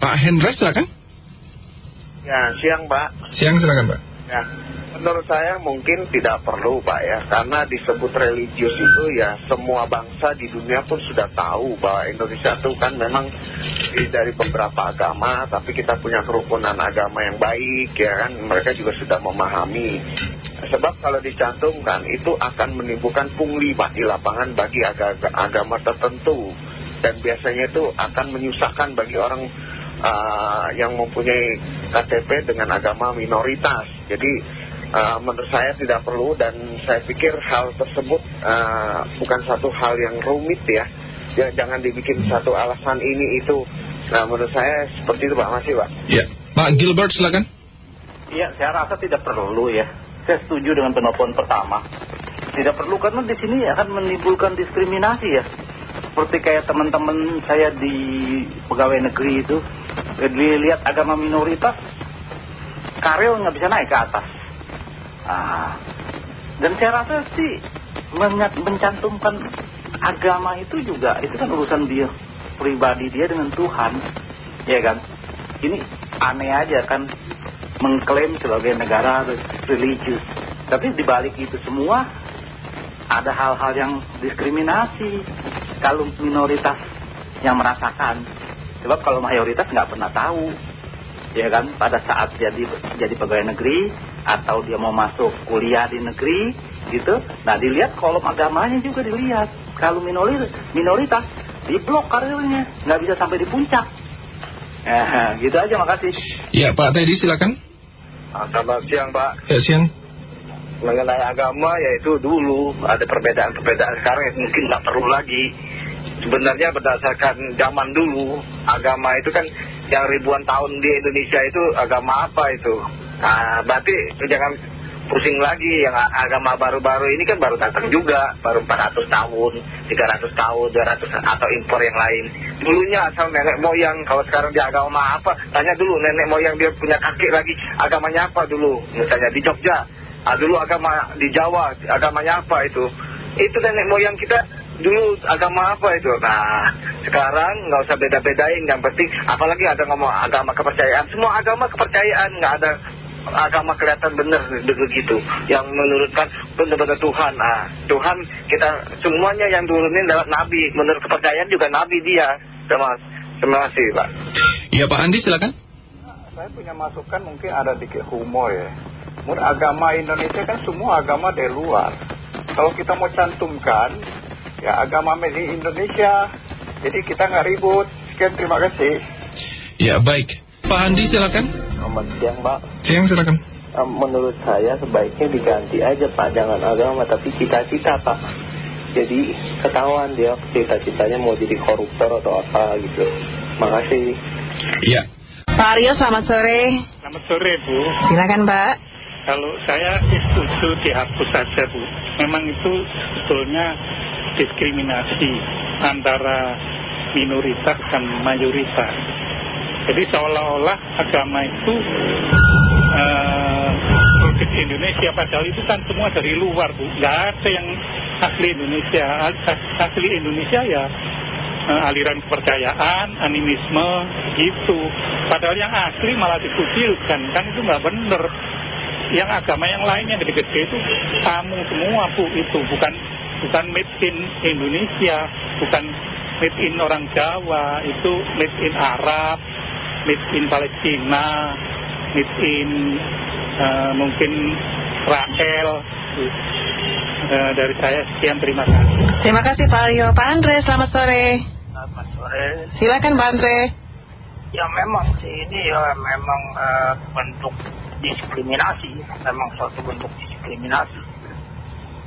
Pak Hendra silakan. Ya, siang Pak. Siang silakan Pak. Ya, menurut saya mungkin tidak perlu Pak ya, karena disebut religius itu ya semua bangsa di dunia pun sudah tahu bahwa Indonesia itu kan memang dari beberapa agama, tapi kita punya kerukunan agama yang baik ya kan, mereka juga sudah memahami. Sebab kalau dicantumkan itu akan menimbulkan pungli Pak di lapangan bagi agama tertentu dan biasanya itu akan menyusahkan bagi orang uh, yang mempunyai KTP dengan agama minoritas. Jadi uh, menurut saya tidak perlu dan saya pikir hal tersebut uh, bukan satu hal yang rumit ya. ya. Jangan dibikin satu alasan ini itu. Nah menurut saya seperti itu Pak Masih Pak. Ya, Pak Gilbert silakan. Iya, saya rasa tidak perlu ya. Saya setuju dengan penelpon pertama. Tidak perlu karena di sini akan menimbulkan diskriminasi ya seperti kayak teman-teman saya di pegawai negeri itu dilihat agama minoritas karel nggak bisa naik ke atas. Ah. dan saya rasa sih mencantumkan agama itu juga itu kan urusan dia pribadi dia dengan Tuhan. Ya kan? Ini aneh aja kan mengklaim sebagai negara religius. Tapi dibalik itu semua ada hal-hal yang diskriminasi kalau minoritas yang merasakan sebab kalau mayoritas nggak pernah tahu ya kan? Pada saat jadi jadi pegawai negeri atau dia mau masuk kuliah di negeri gitu. Nah dilihat kolom agamanya juga dilihat. Kalau minoritas minoritas diblok karirnya. Nggak bisa sampai di puncak. Eh, gitu aja. Makasih. Ya Pak Teddy silakan. Selamat siang Pak. Ya siang. Mengenai agama yaitu dulu ada perbedaan-perbedaan. Sekarang yang mungkin nggak perlu lagi sebenarnya berdasarkan zaman dulu agama itu kan yang ribuan tahun di Indonesia itu agama apa itu? Nah berarti jangan pusing lagi yang agama baru-baru ini kan baru datang juga baru 400 tahun 300 tahun 200 atau impor yang lain. Dulunya asal nenek moyang kalau sekarang dia agama apa? Tanya dulu nenek moyang dia punya kakek lagi agamanya apa dulu? Misalnya di Jogja. Ah, dulu agama di Jawa agamanya apa itu? Itu nenek moyang kita dulu agama apa itu? Nah sekarang nggak usah beda-bedain yang penting apalagi ada ngomong agama kepercayaan. Semua agama kepercayaan nggak ada agama kelihatan benar begitu. Yang menurutkan benar-benar Tuhan. Nah Tuhan kita semuanya yang turunin lewat Nabi. Menurut kepercayaan juga Nabi dia. Terima, terima kasih Pak. Iya Pak Andi silakan. Saya punya masukan mungkin ada dikit humor ya. Menurut agama Indonesia kan semua agama dari luar. Kalau kita mau cantumkan ya agama in Indonesia. Jadi kita nggak ribut. Sekian terima kasih. Ya baik. Pak Andi silakan. Selamat siang Pak. Siang silakan. Menurut saya sebaiknya diganti aja Pak. Jangan agama tapi cita-cita Pak. Jadi ketahuan dia cita-citanya mau jadi koruptor atau apa gitu. Makasih. Iya Pak Aryo selamat sore. Selamat sore Bu. Silakan Pak. Kalau saya setuju dihapus saja Bu. Memang itu sebetulnya diskriminasi antara minoritas dan mayoritas. Jadi seolah-olah agama itu uh, Indonesia, padahal itu kan semua dari luar, Bu. Nggak ada yang asli Indonesia. Asli Indonesia ya uh, aliran kepercayaan, animisme, gitu. Padahal yang asli malah dikucilkan, kan itu nggak bener. Yang agama yang lain yang gede-gede itu kamu semua, Bu, itu bukan bukan made in Indonesia, bukan made in orang Jawa, itu made in Arab, made in Palestina, made in uh, mungkin Israel. Uh, dari saya sekian terima kasih. Terima kasih Pak Aryo. Pak Andre, selamat sore. Selamat sore. Silakan Pak Andre. Ya memang sih ini ya memang uh, bentuk diskriminasi, memang suatu bentuk diskriminasi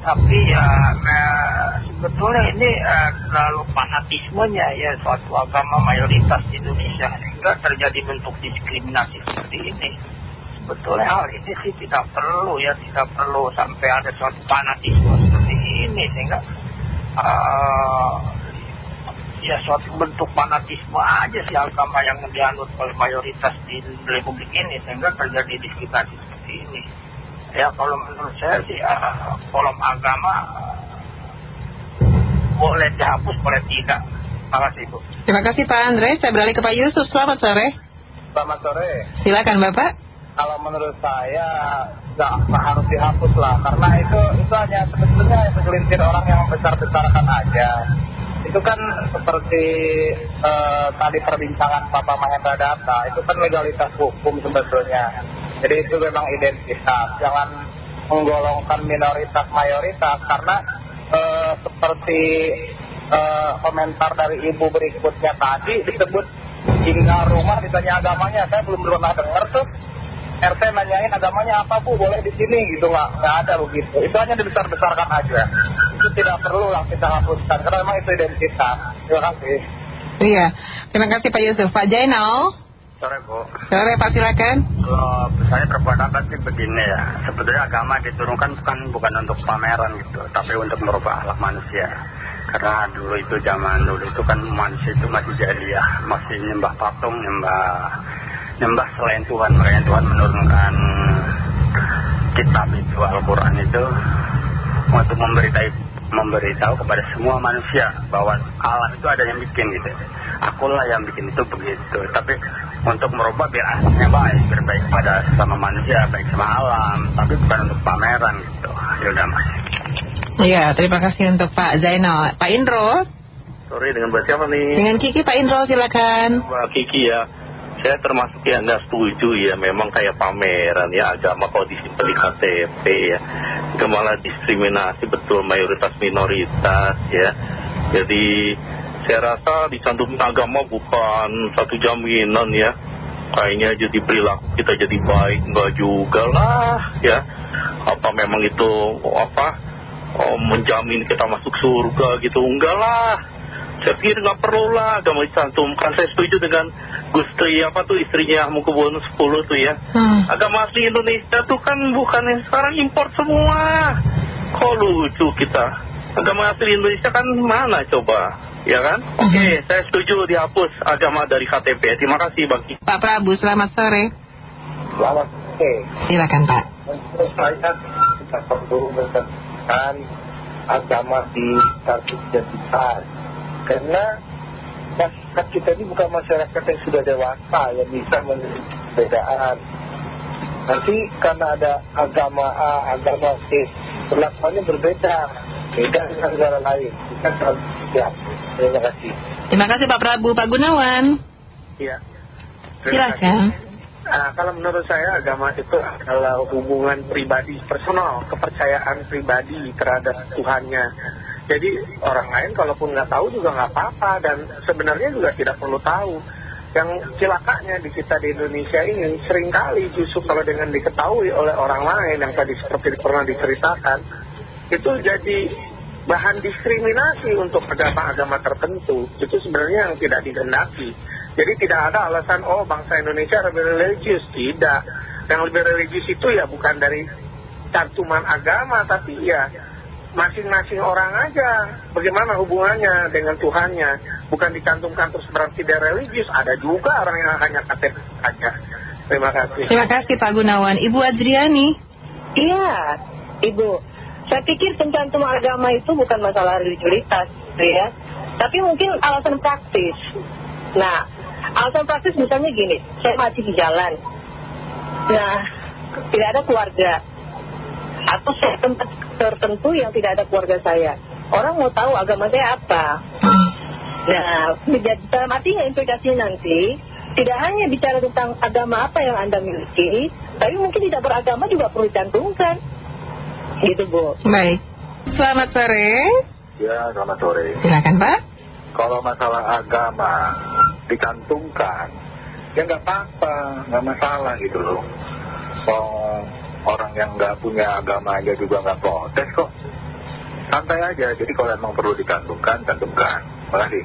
tapi ya nah, sebetulnya ini uh, terlalu fanatismenya ya suatu agama mayoritas di Indonesia. Sehingga terjadi bentuk diskriminasi seperti ini. Sebetulnya hal ini sih tidak perlu ya tidak perlu sampai ada suatu fanatisme seperti ini. Sehingga uh, ya suatu bentuk fanatisme aja sih agama yang dianut oleh mayoritas di Republik ini. Sehingga terjadi diskriminasi seperti ini ya kalau menurut saya sih uh, kolom agama uh, boleh dihapus boleh tidak Makasih Bu. Terima kasih Pak Andre. Saya beralih ke Pak Yusuf. Selamat sore. Selamat sore. Silakan Bapak. Kalau menurut saya nggak harus dihapus lah, karena itu itu hanya sebetulnya segelintir orang yang besar-besarkan aja. Itu kan seperti eh, tadi perbincangan Bapak Mahendra Data, itu kan legalitas hukum sebetulnya. Jadi itu memang identitas, jangan menggolongkan minoritas mayoritas karena eh, seperti eh, komentar dari ibu berikutnya tadi disebut hingga rumah ditanya agamanya, saya belum pernah dengar tuh. RT nanyain agamanya apa bu boleh di sini gitu nggak nggak ada begitu itu hanya dibesar-besarkan aja itu tidak perlu lah kita hapuskan karena memang itu identitas terima kasih Iya. Terima kasih Pak Yusuf. Pak Jainal. Sore bu. Sore Pak silakan. kalau saya berpendapat sih begini ya? Sebetulnya agama diturunkan bukan bukan untuk pameran gitu tapi untuk merubah akhlak manusia. Karena dulu itu zaman dulu itu kan manusia itu masih jahiliyah masih nyembah patung nyembah nyembah selain Tuhan. Makanya Tuhan menurunkan kitab itu Al-Quran itu untuk memberitahu memberitahu kepada semua manusia bahwa Allah itu ada yang bikin gitu akulah yang bikin itu begitu tapi untuk merubah biar aslinya baik biar baik pada sama manusia baik sama alam tapi bukan untuk pameran gitu yaudah mas Iya, terima kasih untuk Pak Zainal. Pak Indro. Sorry dengan Mbak siapa nih? Dengan Kiki Pak Indro silakan. Mbak Kiki ya. Saya termasuk yang nggak setuju ya. Memang kayak pameran ya agama kalau disimpan di KTP ya. Itu malah diskriminasi betul mayoritas minoritas ya. Jadi saya rasa dicantumin agama bukan satu jaminan ya. Kayaknya jadi perilaku kita jadi baik nggak juga lah ya. Apa memang itu apa? oh, menjamin kita masuk surga gitu enggak lah saya pikir nggak perlu lah agama dicantumkan saya setuju dengan Gusti apa tuh istrinya Mukubun 10 tuh ya? Hmm. agama asli Indonesia tuh kan bukan yang sekarang import semua. Kok lucu kita? Agama asli Indonesia kan mana coba? Ya kan? Oke saya setuju dihapus agama dari KTP terima kasih Bang. Pak Prabu selamat sore. selamat oke Silakan Pak. menurut saya kita perlu menetapkan agama di kartu identitas karena masyarakat kita ini bukan masyarakat yang sudah dewasa yang bisa menerima perbedaan nanti karena ada agama A, agama C perlakuannya berbeda beda dengan negara lain kita harus siap terima kasih Terima kasih Pak Prabu. Pak Gunawan. Iya. Silakan. Ah, kalau menurut saya agama itu adalah hubungan pribadi personal, kepercayaan pribadi terhadap Tuhannya. Jadi orang lain kalaupun nggak tahu juga nggak apa-apa dan sebenarnya juga tidak perlu tahu. Yang celakanya di kita di Indonesia ini sering kali justru kalau dengan diketahui oleh orang lain yang tadi seperti pernah diceritakan itu jadi bahan diskriminasi untuk agama-agama tertentu. Itu sebenarnya yang tidak digendaki. Jadi tidak ada alasan oh bangsa Indonesia lebih religius. Tidak. Yang lebih religius itu ya bukan dari cantuman agama tapi ya masing-masing orang aja bagaimana hubungannya dengan Tuhannya bukan dicantumkan terus berarti dia religius ada juga orang yang hanya KTP saja terima kasih Terima kasih Pak Gunawan. Ibu Adriani. Iya, Ibu. Saya pikir pencantum agama itu bukan masalah religiusitas, ya. Tapi mungkin alasan praktis. Nah, alasan praktis misalnya gini, saya mati di jalan. Nah, tidak ada keluarga. Atau saya tempat tertentu yang tidak ada keluarga saya. Orang mau tahu agama saya apa. Nah, menjadi dalam artinya implikasinya nanti tidak hanya bicara tentang agama apa yang Anda miliki, tapi mungkin tidak beragama juga perlu dicantumkan. Gitu, Bu. Baik. Selamat sore. Ya, selamat sore. Silakan Pak. Kalau masalah agama dicantumkan, ya nggak apa-apa, nggak masalah gitu loh. Oh, orang yang nggak punya agama aja juga nggak protes kok. Santai aja, jadi kalau emang perlu dicantumkan, cantumkan. Terima kasih.